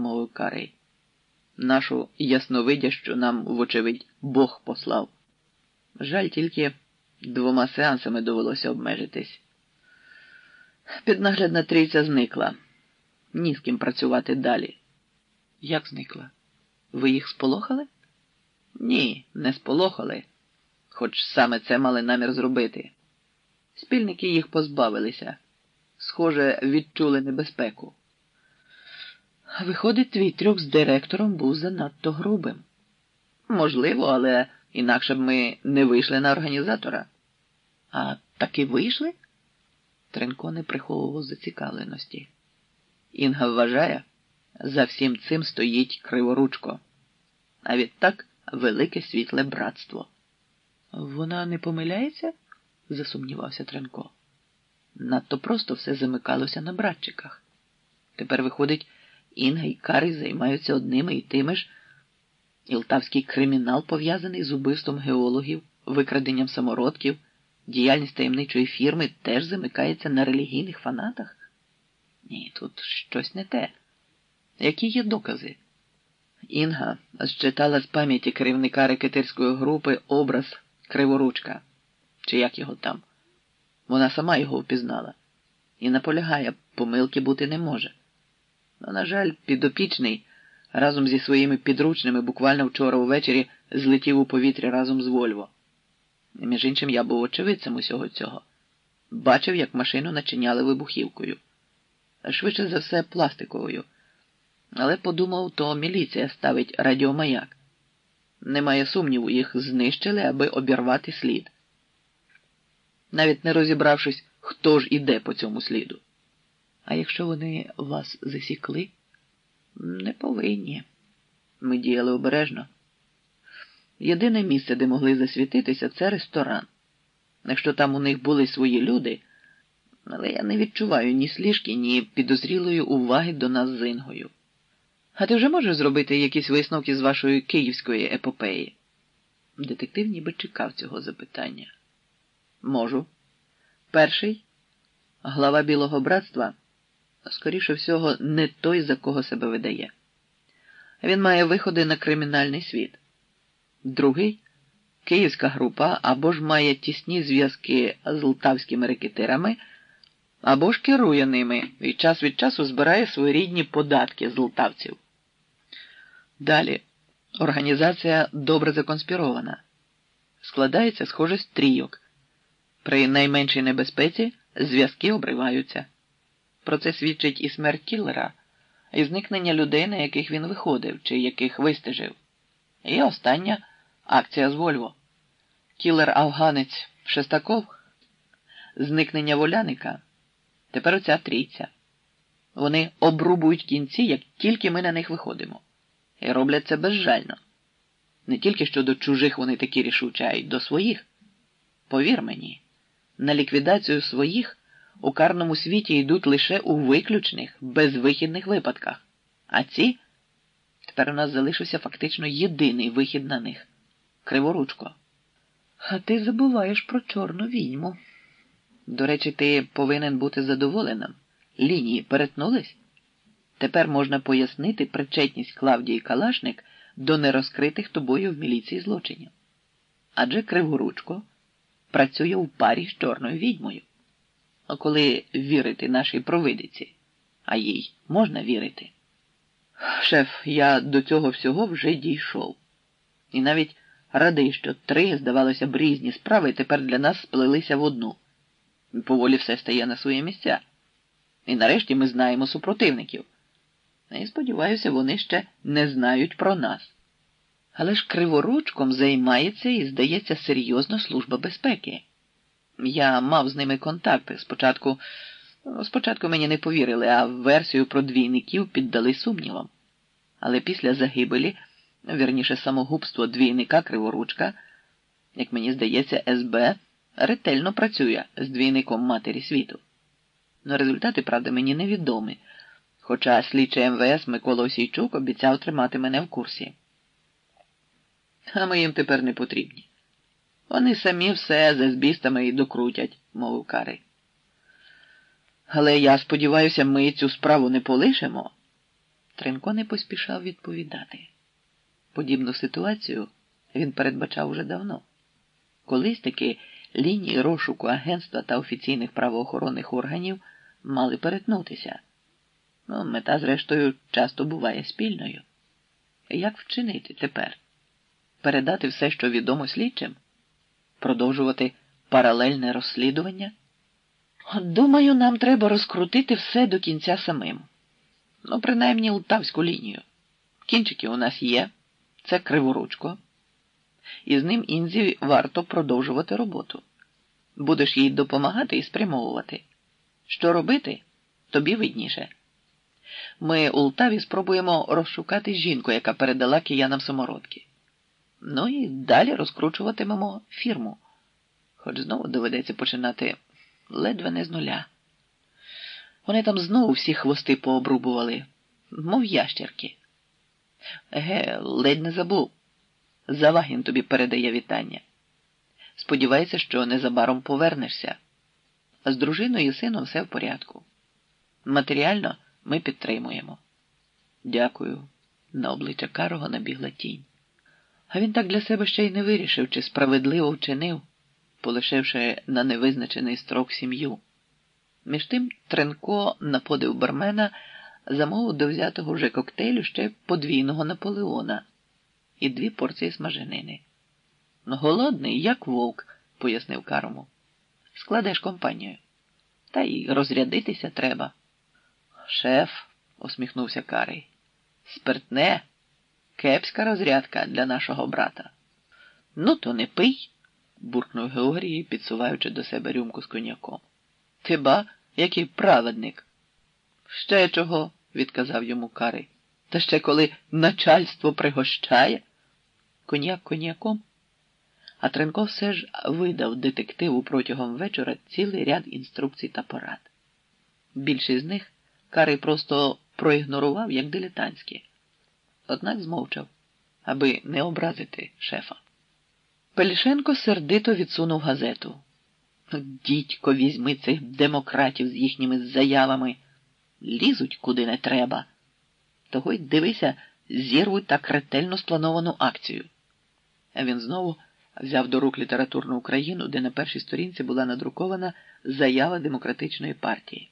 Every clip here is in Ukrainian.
мовив Карий. Нашу ясновидящу нам, вочевидь, Бог послав. Жаль, тільки двома сеансами довелося обмежитись. Піднаглядна трійця зникла. Ні з ким працювати далі. Як зникла? Ви їх сполохали? Ні, не сполохали, хоч саме це мали намір зробити. Спільники їх позбавилися. Схоже, відчули небезпеку. Виходить, твій трюк з директором був занадто грубим. Можливо, але інакше б ми не вийшли на організатора. А таки вийшли? Тренко не приховував зацікавленості. Інга вважає, за всім цим стоїть криворучко, а відтак велике світле братство. Вона не помиляється? засумнівався Тренко. Надто просто все замикалося на братчиках. Тепер, виходить, Інга і Кари займаються одними і тими ж. Ілтавський кримінал пов'язаний з убивством геологів, викраденням самородків, діяльність таємничої фірми теж замикається на релігійних фанатах? Ні, тут щось не те. Які є докази? Інга зчитала з пам'яті керівника рекетирської групи образ Криворучка, чи як його там. Вона сама його впізнала і наполягає, помилки бути не може. Но, на жаль, підопічний разом зі своїми підручними буквально вчора увечері злетів у повітря разом з Вольво. Між іншим, я був очевидцем усього цього. Бачив, як машину начиняли вибухівкою. Швидше за все, пластиковою. Але подумав, то міліція ставить радіомаяк. Немає сумніву, їх знищили, аби обірвати слід. Навіть не розібравшись, хто ж іде по цьому сліду. А якщо вони вас засікли, не повинні. Ми діяли обережно. Єдине місце, де могли засвітитися, це ресторан. Якщо там у них були свої люди, але я не відчуваю ні сліжки, ні підозрілої уваги до нас з Інгою. А ти вже можеш зробити якісь висновки з вашої київської епопеї? Детектив ніби чекав цього запитання. Можу. Перший глава Білого братства, скоріше всього, не той, за кого себе видає. Він має виходи на кримінальний світ. Другий київська група або ж має тісні зв'язки з лтавськими рекетирами, або ж керує ними і час від часу збирає своєрідні податки з лтавців. Далі організація добре законспірована, складається схоже з трійок. При найменшій небезпеці зв'язки обриваються. Про це свідчить і смерть кілера, і зникнення людей, на яких він виходив чи яких вистежив. І остання акція з Вольво. Кілер афганець Шестаков, зникнення воляника. Тепер оця трійця. Вони обрубують кінці, як тільки ми на них виходимо. І роблять це безжально. Не тільки щодо чужих вони такі рішучі, а й до своїх. Повір мені, на ліквідацію своїх у карному світі йдуть лише у виключних, безвихідних випадках. А ці тепер у нас залишився фактично єдиний вихід на них криворучко. А ти забуваєш про чорну відьму. До речі, ти повинен бути задоволеним. Лінії перетнулись? Тепер можна пояснити причетність Клавдії Калашник до нерозкритих тобою в міліції злочинів. Адже Криворучко працює в парі з чорною відьмою. Коли вірити нашій провидиці, а їй можна вірити. Шеф, я до цього всього вже дійшов. І навіть радий, що три, здавалося б, різні справи тепер для нас сплелися в одну. Поволі все стає на свої місця. І нарешті ми знаємо супротивників. І сподіваюся, вони ще не знають про нас. Але ж криворучком займається і, здається, серйозно Служба безпеки. Я мав з ними контакти. Спочатку спочатку мені не повірили, а версію про двійників піддали сумнівам. Але після загибелі, вірніше самогубство двійника Криворучка, як мені здається, СБ ретельно працює з двійником Матері світу. Но результати, правда, мені невідомі, хоча слідчий МВС Микола Осійчук обіцяв тримати мене в курсі. А ми їм тепер не потрібні. Вони самі все за збістами і докрутять, мовив Карий. Але я сподіваюся, ми цю справу не полишимо. Тренко не поспішав відповідати. Подібну ситуацію він передбачав уже давно. Колись таки лінії розшуку агентства та офіційних правоохоронних органів мали перетнутися. Ну, мета, зрештою, часто буває спільною. Як вчинити тепер? Передати все, що відомо слідчим? Продовжувати паралельне розслідування? Думаю, нам треба розкрутити все до кінця самим. Ну, принаймні Лтавську лінію. Кінчики у нас є, це криворучко. І з ним Інзі варто продовжувати роботу. Будеш їй допомагати і спрямовувати. Що робити, тобі видніше. Ми у Лтаві спробуємо розшукати жінку, яка передала киянам самородки. Ну і далі розкручуватимемо фірму. Хоч знову доведеться починати ледве не з нуля. Вони там знову всі хвости пообрубували, мов ящерки. Еге, ледь не забув. Завагін тобі передає вітання. Сподівається, що незабаром повернешся. З дружиною і сином все в порядку. Матеріально ми підтримуємо. Дякую. На обличчя Карого набігла тінь. А він так для себе ще й не вирішив, чи справедливо вчинив, полишивши на невизначений строк сім'ю. Між тим Тренко на подив бармена замовив до взятого вже коктейлю ще подвійного Наполеона і дві порції смаженини. Голодний, як вовк, пояснив Карому. Складеш компанію. Та й розрядитися треба. Шеф, усміхнувся Карий. Спиртне, кепська розрядка для нашого брата. Ну, то не пий, буркнув Георгій, підсуваючи до себе рюмку з коньяком. Ти ба, який праведник. Ще чого, відказав йому Карий. Та ще коли начальство пригощає. Коньяк коньяком. А Тренко все ж видав детективу протягом вечора цілий ряд інструкцій та порад. Більшість з них Карий просто проігнорував як дилетантські, однак змовчав, аби не образити шефа. Пелішенко сердито відсунув газету. Дідько, візьми цих демократів з їхніми заявами. Лізуть куди не треба. Того й дивися, зірвуть так ретельно сплановану акцію. А він знову взяв до рук літературну Україну, де на першій сторінці була надрукована заява демократичної партії.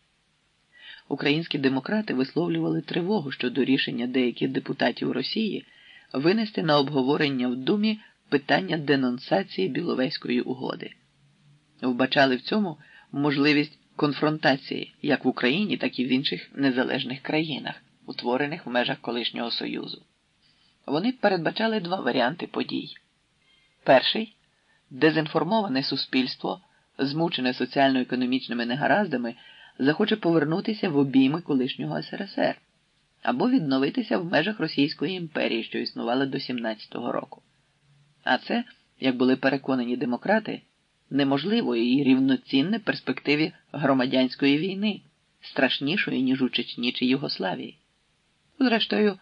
Українські демократи висловлювали тривогу щодо рішення деяких депутатів Росії винести на обговорення в Думі питання денонсації Біловезької угоди. Вбачали в цьому можливість конфронтації як в Україні, так і в інших незалежних країнах, утворених в межах колишнього Союзу. Вони передбачали два варіанти подій. Перший дезінформоване суспільство, змучене соціально-економічними негараздами, захоче повернутися в обійми колишнього СРСР або відновитися в межах Російської імперії, що існувала до 17-го року. А це, як були переконані демократи, неможливо і рівноцінне перспективі громадянської війни, страшнішої, ніж у Чечні чи Югославії. Зрештою,